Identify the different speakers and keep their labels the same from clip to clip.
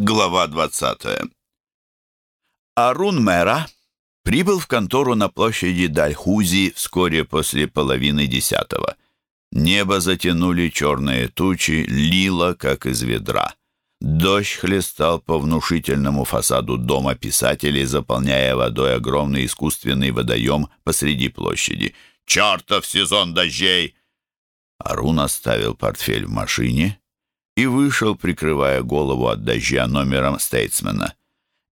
Speaker 1: Глава 20. Арун Мэра прибыл в контору на площади Дальхузи вскоре после половины десятого. Небо затянули черные тучи, лило, как из ведра. Дождь хлестал по внушительному фасаду дома писателей, заполняя водой огромный искусственный водоем посреди площади. «Чертов сезон дождей!» Арун оставил портфель в машине и вышел, прикрывая голову от дождя номером стейтсмена.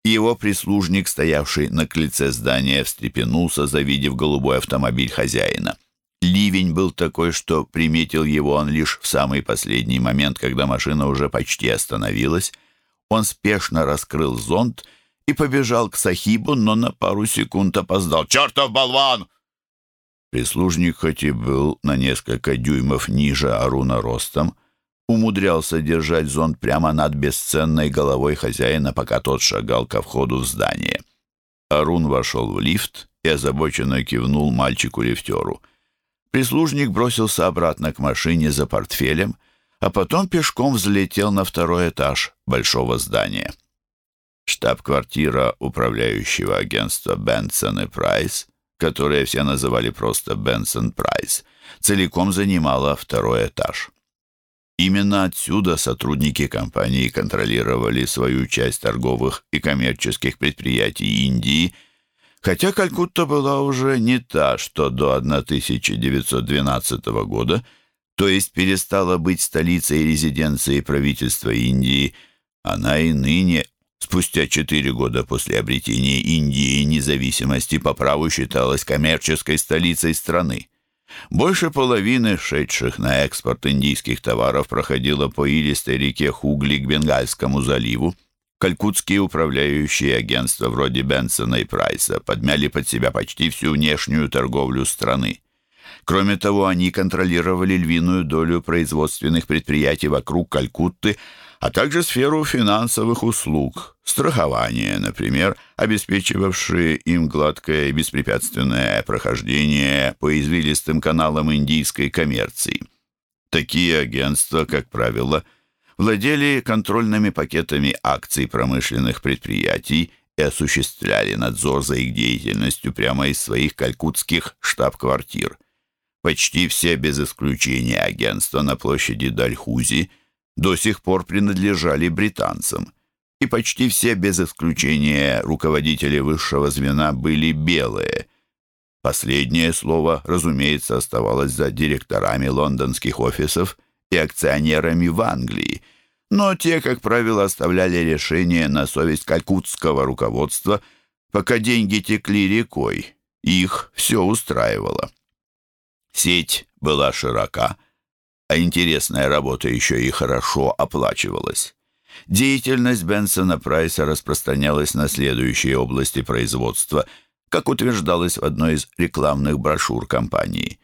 Speaker 1: Его прислужник, стоявший на крыльце здания, встрепенулся, завидев голубой автомобиль хозяина. Ливень был такой, что приметил его он лишь в самый последний момент, когда машина уже почти остановилась. Он спешно раскрыл зонт и побежал к Сахибу, но на пару секунд опоздал. «Чертов болван!» Прислужник, хоть и был на несколько дюймов ниже Аруна ростом, умудрялся держать зонт прямо над бесценной головой хозяина, пока тот шагал ко входу в здание. Арун вошел в лифт и озабоченно кивнул мальчику-лифтеру. Прислужник бросился обратно к машине за портфелем, а потом пешком взлетел на второй этаж большого здания. Штаб-квартира управляющего агентства Бенсон и Прайс, которое все называли просто Бенсон Прайс, целиком занимала второй этаж. Именно отсюда сотрудники компании контролировали свою часть торговых и коммерческих предприятий Индии, хотя Калькутта была уже не та, что до 1912 года, то есть перестала быть столицей и резиденцией правительства Индии, она и ныне, спустя четыре года после обретения Индии независимости, по праву считалась коммерческой столицей страны. Больше половины шедших на экспорт индийских товаров проходило по илистой реке Хугли к Бенгальскому заливу. Калькутские управляющие агентства вроде Бенсона и Прайса подмяли под себя почти всю внешнюю торговлю страны. Кроме того, они контролировали львиную долю производственных предприятий вокруг Калькутты, а также сферу финансовых услуг, страхование, например, обеспечивавшие им гладкое и беспрепятственное прохождение по извилистым каналам индийской коммерции. Такие агентства, как правило, владели контрольными пакетами акций промышленных предприятий и осуществляли надзор за их деятельностью прямо из своих калькутских штаб-квартир. Почти все без исключения агентства на площади Дальхузи – до сих пор принадлежали британцам, и почти все, без исключения руководители высшего звена, были белые. Последнее слово, разумеется, оставалось за директорами лондонских офисов и акционерами в Англии, но те, как правило, оставляли решение на совесть калькутского руководства, пока деньги текли рекой, их все устраивало. Сеть была широка, а интересная работа еще и хорошо оплачивалась. Деятельность Бенсона Прайса распространялась на следующие области производства, как утверждалось в одной из рекламных брошюр компании.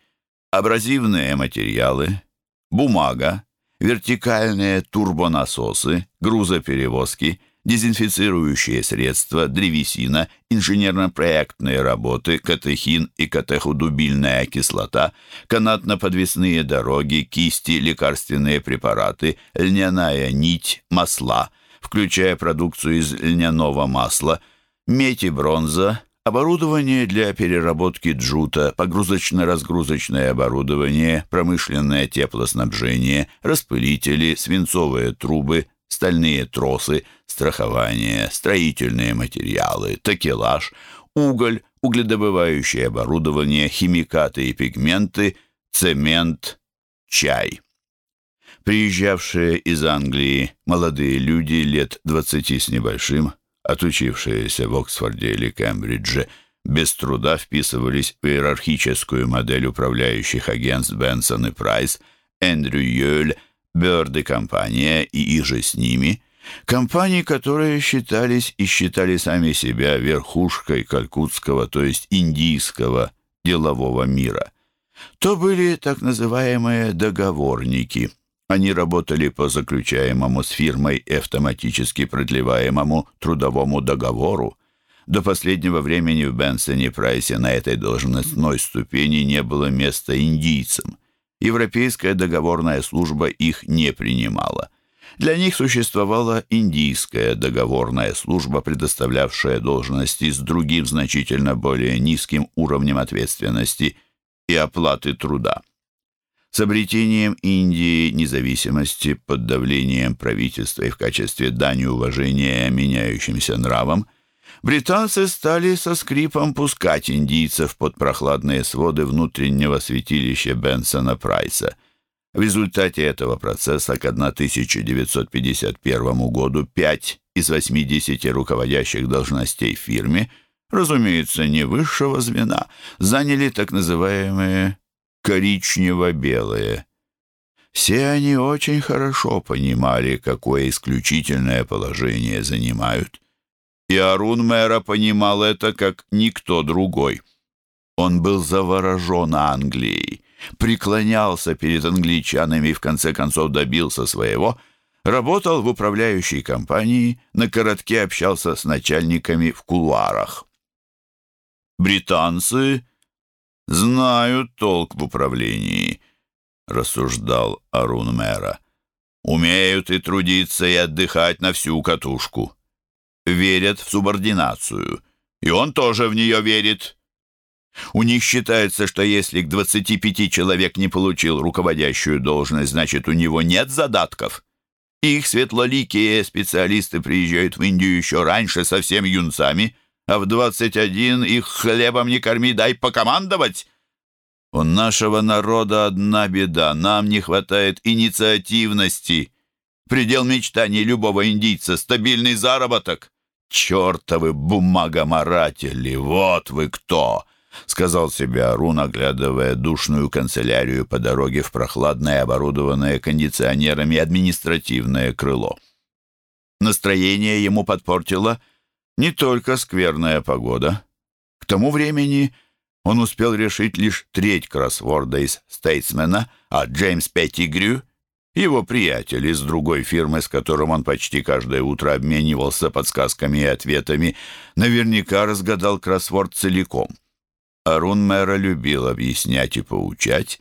Speaker 1: Абразивные материалы, бумага, вертикальные турбонасосы, грузоперевозки – дезинфицирующие средства, древесина, инженерно-проектные работы, катехин и катехудубильная кислота, канатно-подвесные дороги, кисти, лекарственные препараты, льняная нить, масла, включая продукцию из льняного масла, медь и бронза, оборудование для переработки джута, погрузочно-разгрузочное оборудование, промышленное теплоснабжение, распылители, свинцовые трубы, стальные тросы, страхование, строительные материалы, такелаж, уголь, угледобывающее оборудование, химикаты и пигменты, цемент, чай. Приезжавшие из Англии молодые люди лет двадцати с небольшим, отучившиеся в Оксфорде или Кембридже, без труда вписывались в иерархическую модель управляющих агентств Бенсон и Прайс, Эндрю Йоль – Бёрды компания и их же с ними, компании, которые считались и считали сами себя верхушкой калькутского, то есть индийского делового мира. То были так называемые договорники. Они работали по заключаемому с фирмой и автоматически продлеваемому трудовому договору. До последнего времени в Бенсоне Прайсе на этой должностной ступени не было места индийцам. Европейская договорная служба их не принимала. Для них существовала индийская договорная служба, предоставлявшая должности с другим значительно более низким уровнем ответственности и оплаты труда. С обретением Индии независимости под давлением правительства и в качестве дани уважения меняющимся нравам британцы стали со скрипом пускать индийцев под прохладные своды внутреннего святилища Бенсона Прайса. В результате этого процесса к 1951 году пять из 80 руководящих должностей в фирме, разумеется, не высшего звена, заняли так называемые коричнево-белые. Все они очень хорошо понимали, какое исключительное положение занимают. И Арун Мэра понимал это, как никто другой. Он был заворожен Англией, преклонялся перед англичанами и в конце концов добился своего, работал в управляющей компании, на коротке общался с начальниками в кулуарах. Британцы знают толк в управлении», — рассуждал Арун Мэра. «Умеют и трудиться, и отдыхать на всю катушку. Верят в субординацию, и он тоже в нее верит». У них считается, что если к 25 человек не получил руководящую должность, значит, у него нет задатков. Их светлоликие специалисты приезжают в Индию еще раньше совсем юнцами — а в двадцать один их хлебом не корми, дай покомандовать. У нашего народа одна беда, нам не хватает инициативности. Предел мечтаний любого индийца — стабильный заработок. «Чертовы бумагоморатели, вот вы кто!» — сказал себе Арун, оглядывая душную канцелярию по дороге в прохладное, оборудованное кондиционерами административное крыло. Настроение ему подпортило не только скверная погода. К тому времени он успел решить лишь треть кроссворда из «Стейтсмена», а Джеймс Петтигрю, его приятель из другой фирмы, с которым он почти каждое утро обменивался подсказками и ответами, наверняка разгадал кроссворд целиком. Арун Мэра любил объяснять и поучать,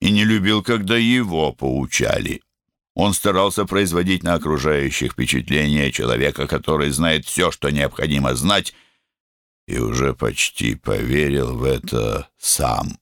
Speaker 1: и не любил, когда его поучали. Он старался производить на окружающих впечатление человека, который знает все, что необходимо знать, и уже почти поверил в это сам.